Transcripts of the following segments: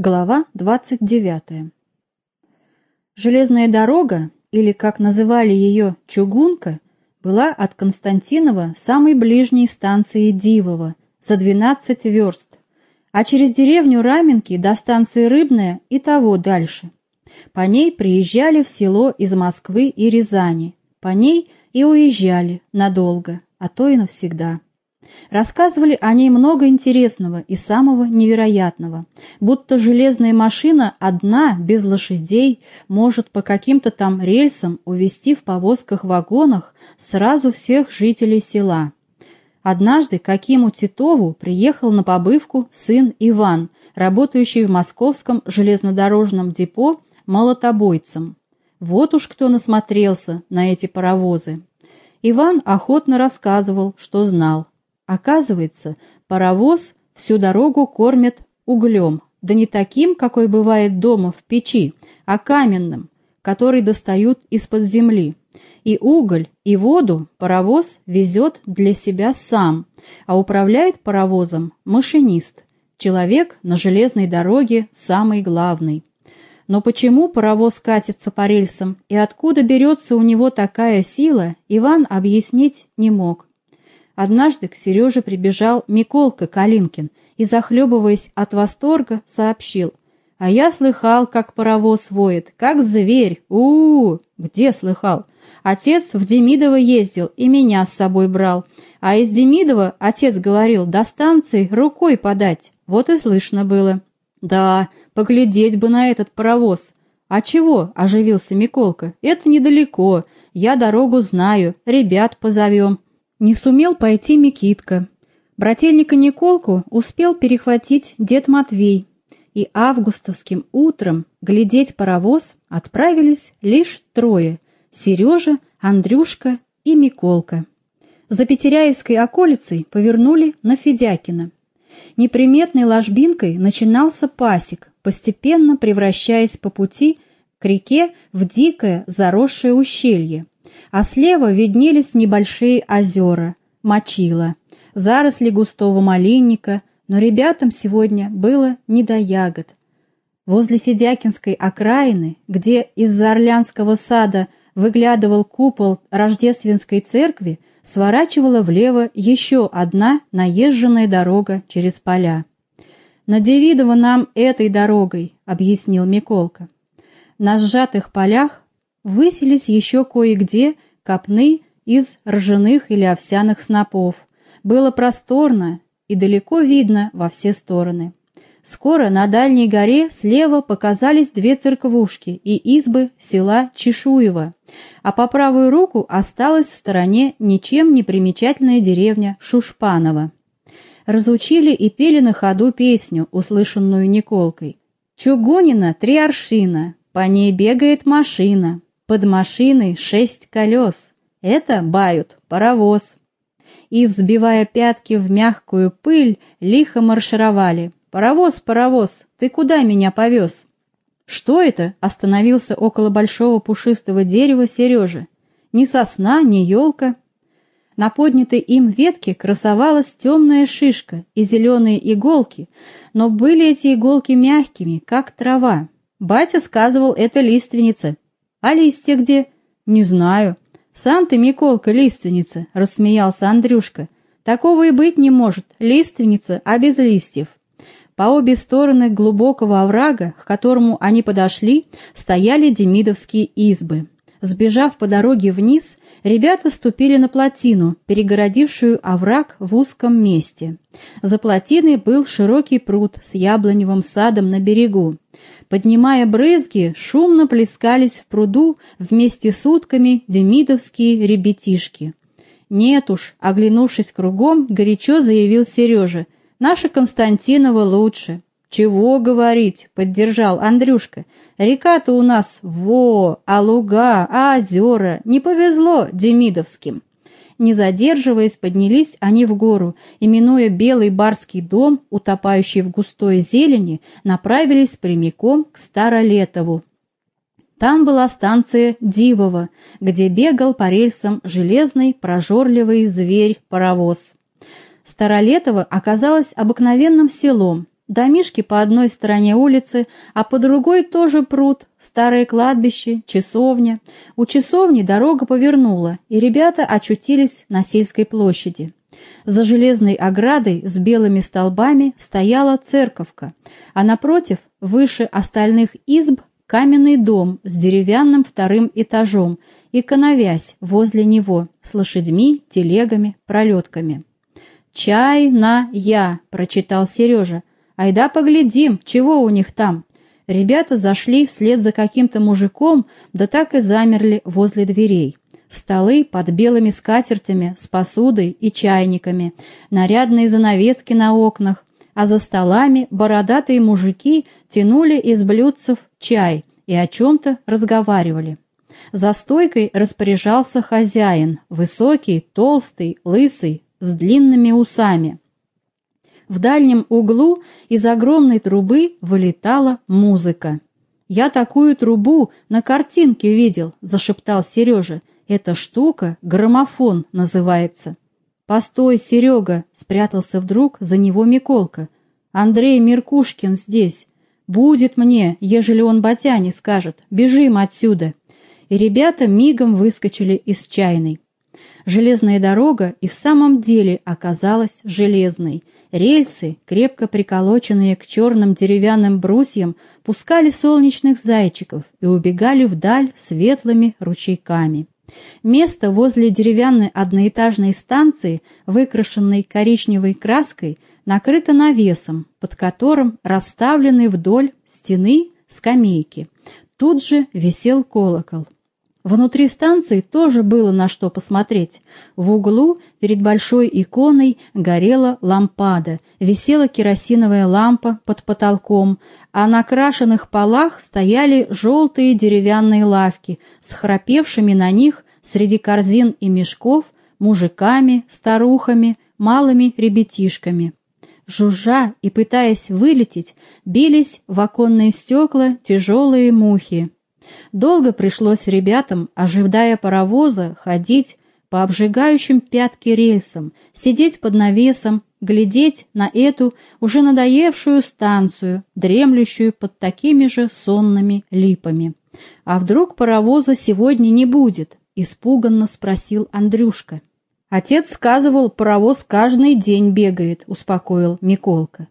Глава 29. Железная дорога, или, как называли ее, чугунка, была от Константинова самой ближней станции Дивова, за 12 верст, а через деревню Раменки до станции Рыбная и того дальше. По ней приезжали в село из Москвы и Рязани, по ней и уезжали надолго, а то и навсегда. Рассказывали о ней много интересного и самого невероятного, будто железная машина одна, без лошадей, может по каким-то там рельсам увезти в повозках-вагонах сразу всех жителей села. Однажды к Акиму Титову приехал на побывку сын Иван, работающий в московском железнодорожном депо молотобойцем. Вот уж кто насмотрелся на эти паровозы. Иван охотно рассказывал, что знал. Оказывается, паровоз всю дорогу кормят углем, да не таким, какой бывает дома в печи, а каменным, который достают из-под земли. И уголь, и воду паровоз везет для себя сам, а управляет паровозом машинист, человек на железной дороге самый главный. Но почему паровоз катится по рельсам и откуда берется у него такая сила, Иван объяснить не мог. Однажды к Сереже прибежал Миколка Калинкин и, захлебываясь от восторга, сообщил. «А я слыхал, как паровоз воет, как зверь. у у, -у «Где слыхал?» Отец в Демидово ездил и меня с собой брал. А из Демидова отец говорил, до станции рукой подать. Вот и слышно было. «Да, поглядеть бы на этот паровоз». «А чего?» – оживился Миколка. «Это недалеко. Я дорогу знаю. Ребят позовем. Не сумел пойти Микитка. Брательника Николку успел перехватить дед Матвей, и августовским утром глядеть паровоз отправились лишь трое — Сережа, Андрюшка и Миколка. За Петеряевской околицей повернули на Федякина. Неприметной ложбинкой начинался пасек, постепенно превращаясь по пути к реке в дикое заросшее ущелье а слева виднелись небольшие озера, мочила, заросли густого малинника, но ребятам сегодня было не до ягод. Возле Федякинской окраины, где из-за Орлянского сада выглядывал купол Рождественской церкви, сворачивала влево еще одна наезженная дорога через поля. «На Девидово нам этой дорогой», — объяснил Миколка. На сжатых полях Высились еще кое-где копны из ржаных или овсяных снопов. Было просторно и далеко видно во все стороны. Скоро на дальней горе слева показались две церквушки и избы села Чешуево, а по правую руку осталась в стороне ничем не примечательная деревня Шушпаново. Разучили и пели на ходу песню, услышанную Николкой. «Чугунина три аршина, по ней бегает машина, под машиной шесть колес. Это бают паровоз. И, взбивая пятки в мягкую пыль, лихо маршировали. «Паровоз, паровоз, ты куда меня повез?» «Что это?» — остановился около большого пушистого дерева Сережа. «Ни сосна, ни елка». На поднятой им ветке красовалась темная шишка и зеленые иголки, но были эти иголки мягкими, как трава. Батя сказывал, это лиственница, а листья где? Не знаю. Сам ты, Миколка, лиственница, рассмеялся Андрюшка. Такого и быть не может. Лиственница, а без листьев. По обе стороны глубокого оврага, к которому они подошли, стояли демидовские избы. Сбежав по дороге вниз, ребята ступили на плотину, перегородившую овраг в узком месте. За плотиной был широкий пруд с яблоневым садом на берегу. Поднимая брызги, шумно плескались в пруду вместе с утками демидовские ребятишки. «Нет уж», — оглянувшись кругом, горячо заявил Сережа, «наша Константинова лучше». «Чего говорить?» — поддержал Андрюшка. «Река-то у нас во, а луга, а озера. Не повезло демидовским». Не задерживаясь, поднялись они в гору минуя белый барский дом, утопающий в густой зелени, направились прямиком к Старолетову. Там была станция Дивова, где бегал по рельсам железный прожорливый зверь-паровоз. Старолетово оказалось обыкновенным селом, Домишки по одной стороне улицы, а по другой тоже пруд, старое кладбище, часовня. У часовни дорога повернула, и ребята очутились на сельской площади. За железной оградой с белыми столбами стояла церковка, а напротив, выше остальных изб, каменный дом с деревянным вторым этажом и коновязь возле него с лошадьми, телегами, пролетками. «Чай на я», — прочитал Сережа. «Айда поглядим, чего у них там». Ребята зашли вслед за каким-то мужиком, да так и замерли возле дверей. Столы под белыми скатертями с посудой и чайниками, нарядные занавески на окнах, а за столами бородатые мужики тянули из блюдцев чай и о чем-то разговаривали. За стойкой распоряжался хозяин, высокий, толстый, лысый, с длинными усами. В дальнем углу из огромной трубы вылетала музыка. «Я такую трубу на картинке видел», — зашептал Сережа. «Эта штука — граммофон называется». «Постой, Серега!» — спрятался вдруг за него Миколка. «Андрей Меркушкин здесь. Будет мне, ежели он Батяне скажет. Бежим отсюда!» И ребята мигом выскочили из чайной. Железная дорога и в самом деле оказалась железной. Рельсы, крепко приколоченные к черным деревянным брусьям, пускали солнечных зайчиков и убегали вдаль светлыми ручейками. Место возле деревянной одноэтажной станции, выкрашенной коричневой краской, накрыто навесом, под которым расставлены вдоль стены скамейки. Тут же висел колокол. Внутри станции тоже было на что посмотреть. В углу перед большой иконой горела лампада, висела керосиновая лампа под потолком, а на крашенных полах стояли желтые деревянные лавки с храпевшими на них среди корзин и мешков мужиками, старухами, малыми ребятишками. Жужжа и пытаясь вылететь, бились в оконные стекла тяжелые мухи. Долго пришлось ребятам, ожидая паровоза, ходить по обжигающим пятки рельсам, сидеть под навесом, глядеть на эту уже надоевшую станцию, дремлющую под такими же сонными липами. «А вдруг паровоза сегодня не будет?» — испуганно спросил Андрюшка. «Отец сказывал, паровоз каждый день бегает», — успокоил Миколка.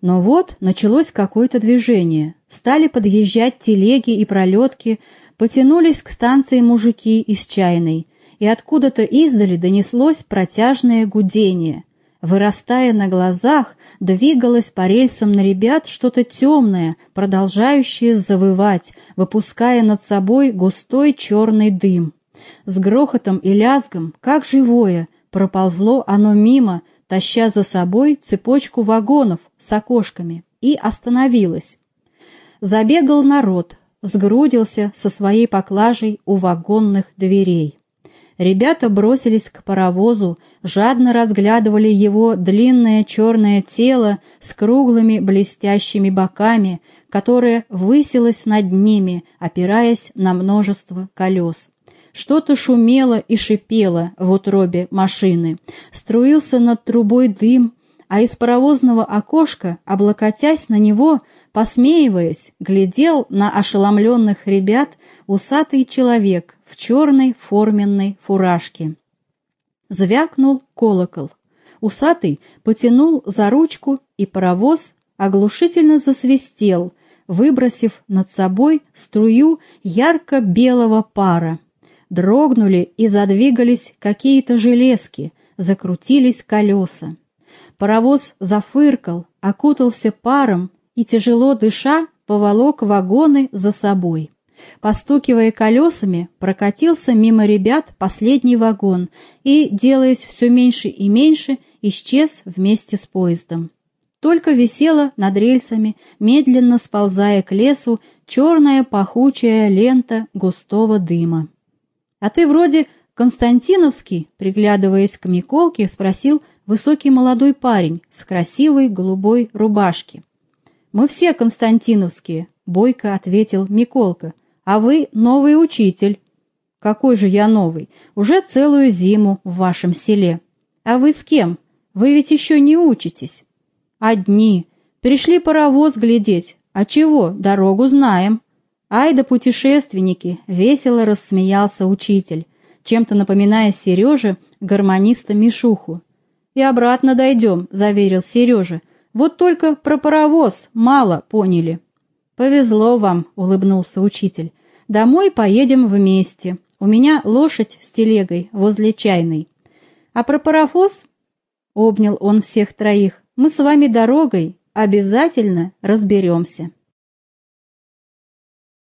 Но вот началось какое-то движение. Стали подъезжать телеги и пролетки, потянулись к станции мужики из чайной, и откуда-то издали донеслось протяжное гудение. Вырастая на глазах, двигалось по рельсам на ребят что-то темное, продолжающее завывать, выпуская над собой густой черный дым. С грохотом и лязгом, как живое, проползло оно мимо, таща за собой цепочку вагонов с окошками, и остановилось. Забегал народ, сгрудился со своей поклажей у вагонных дверей. Ребята бросились к паровозу, жадно разглядывали его длинное черное тело с круглыми блестящими боками, которое высилось над ними, опираясь на множество колес. Что-то шумело и шипело в утробе машины. Струился над трубой дым, а из паровозного окошка, облокотясь на него, посмеиваясь, глядел на ошеломленных ребят усатый человек в черной форменной фуражке. Звякнул колокол. Усатый потянул за ручку, и паровоз оглушительно засвистел, выбросив над собой струю ярко-белого пара. Дрогнули и задвигались какие-то железки, закрутились колеса. Паровоз зафыркал, окутался паром и, тяжело дыша, поволок вагоны за собой. Постукивая колесами, прокатился мимо ребят последний вагон и, делаясь все меньше и меньше, исчез вместе с поездом. Только висела над рельсами, медленно сползая к лесу, черная пахучая лента густого дыма. «А ты вроде Константиновский?» Приглядываясь к Миколке, спросил высокий молодой парень с красивой голубой рубашки. «Мы все Константиновские», — бойко ответил Миколка. «А вы новый учитель». «Какой же я новый? Уже целую зиму в вашем селе». «А вы с кем? Вы ведь еще не учитесь». «Одни. Пришли паровоз глядеть. А чего, дорогу знаем. Ай да путешественники, весело рассмеялся учитель, чем-то напоминая Сереже гармониста Мишуху. И обратно дойдем, заверил Сережа. Вот только про паровоз мало поняли. Повезло вам, улыбнулся учитель. Домой поедем вместе. У меня лошадь с телегой возле чайной. А про паровоз, обнял он всех троих, мы с вами дорогой обязательно разберемся.